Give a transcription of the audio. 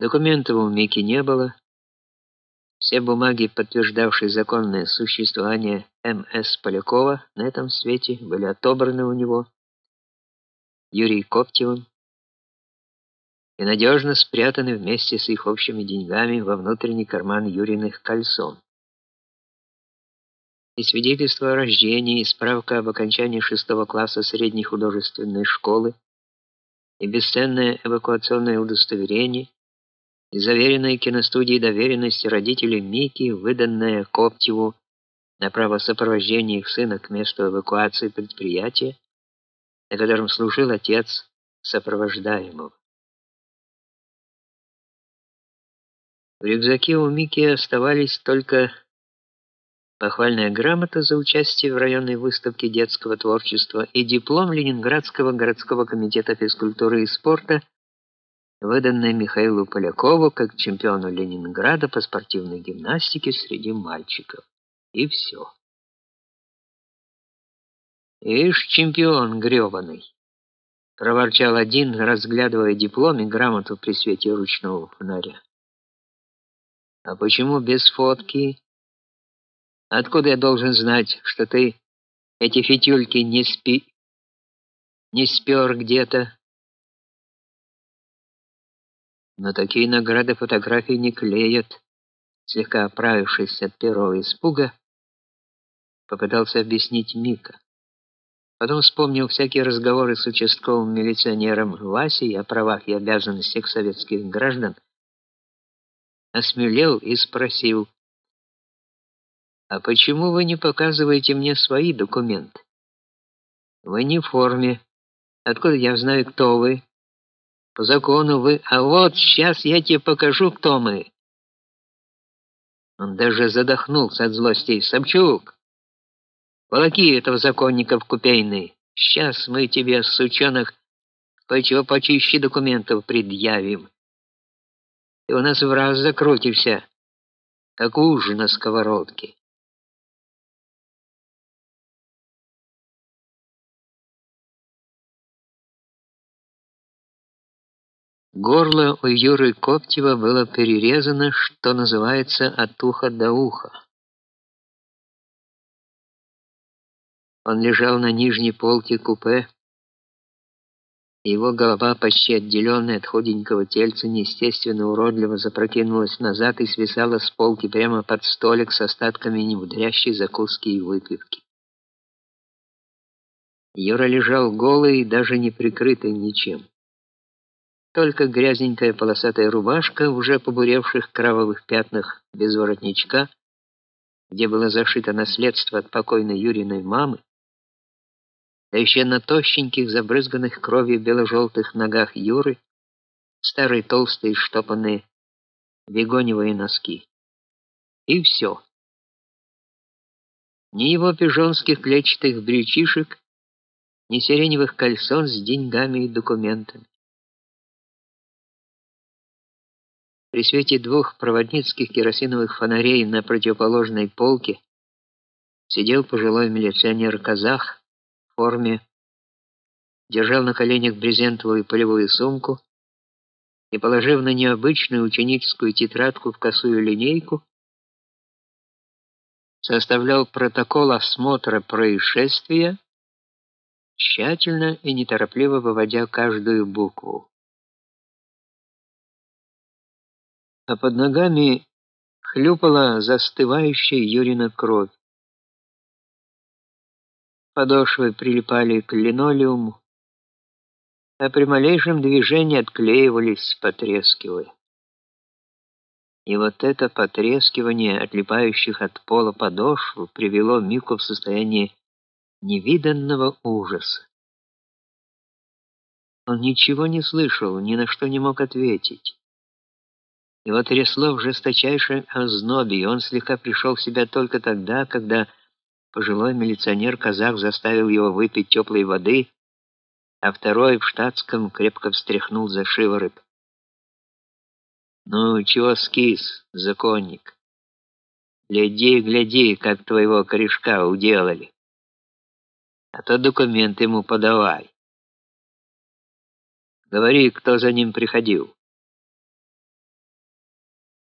Документов у Мики не было. Все бумаги, подтверждавшие законное существование М.С. Полякова на этом свете, были отобраны у него Юрием Коптевым и надежно спрятаны вместе с их общими деньгами во внутренний карман Юриных кальсон. И свидетельство о рождении, и справка об окончании шестого класса средней художественной школы, и бесценное эвакуационное удостоверение, и заверенная киностудией доверенность родителей Мики, выданная Коптеву на право сопровождения их сына к месту эвакуации предприятия, на котором служил отец сопровождаемого. В рюкзаке у Мики оставались только похвальная грамота за участие в районной выставке детского творчества и диплом Ленинградского городского комитета физкультуры и спорта выданное Михаилу Полякову как чемпиону Ленинграда по спортивной гимнастике среди мальчиков. И все. «Ишь, чемпион грёбаный!» — проворчал один, разглядывая диплом и грамоту при свете ручного фонаря. «А почему без фотки? Откуда я должен знать, что ты эти фитюльки не спи... не спер где-то?» Но такие награды фотографии не клеят. Слегка оправившись от первого испуга, попытался объяснить Мика. Потом вспомнил всякие разговоры с участковым милиционером Васей о правах и обязанностях советских граждан, осмелел и спросил: "А почему вы не показываете мне свои документы? Вы не в форме. Откуда я знаю, кто вы?" По закону вы... А вот сейчас я тебе покажу, кто мы. Он даже задохнулся от злости. Собчук, волоки этого законника в купейный. Сейчас мы тебе, сучонок, кое-чего почище документов предъявим. Ты у нас в раз закрутишься, как ужин на сковородке. Горло у Юры Коптева было перерезано, что называется, от уха до уха. Он лежал на нижней полке купе. Его голова, почти отделенная от худенького тельца, неестественно уродливо запрокинулась назад и свисала с полки прямо под столик с остатками немудрящей закуски и выпивки. Юра лежал голый и даже не прикрытый ничем. Только грязненькая полосатая рубашка в уже побуревших кровавых пятнах без воротничка, где было зашито наследство от покойной Юриной мамы, да еще на тощеньких, забрызганных кровью бело-желтых ногах Юры старые толстые штопанные бегоневые носки. И все. Ни его пижонских клетчатых брючишек, ни сиреневых кальсон с деньгами и документами. При свете двух проводницких керосиновых фонарей на противоположной полке сидел пожилой милиционер-казах в форме, держал на коленях брезентовую полевую сумку и, положив на необычную ученическую тетрадку в косую линейку, составлял протокол осмотра происшествия, тщательно и неторопливо выводя каждую букву. А под ногами хлюпала застывающая Юрина кровь. Подошвы прилипали к линолеуму, а при малейшем движении отклеивались, потрескивая. И вот это потрескивание отлипающих от пола подошв привело Мику в состояние невиданного ужаса. Он ничего не слышал, ни на что не мог ответить. Его трясло в жесточайшем ознобе, и он слегка пришел в себя только тогда, когда пожилой милиционер-казах заставил его выпить теплой воды, а второй в штатском крепко встряхнул за шиворот. «Ну, чего скис, законник? Гляди, гляди, как твоего корешка уделали. А то документ ему подавай. Говори, кто за ним приходил».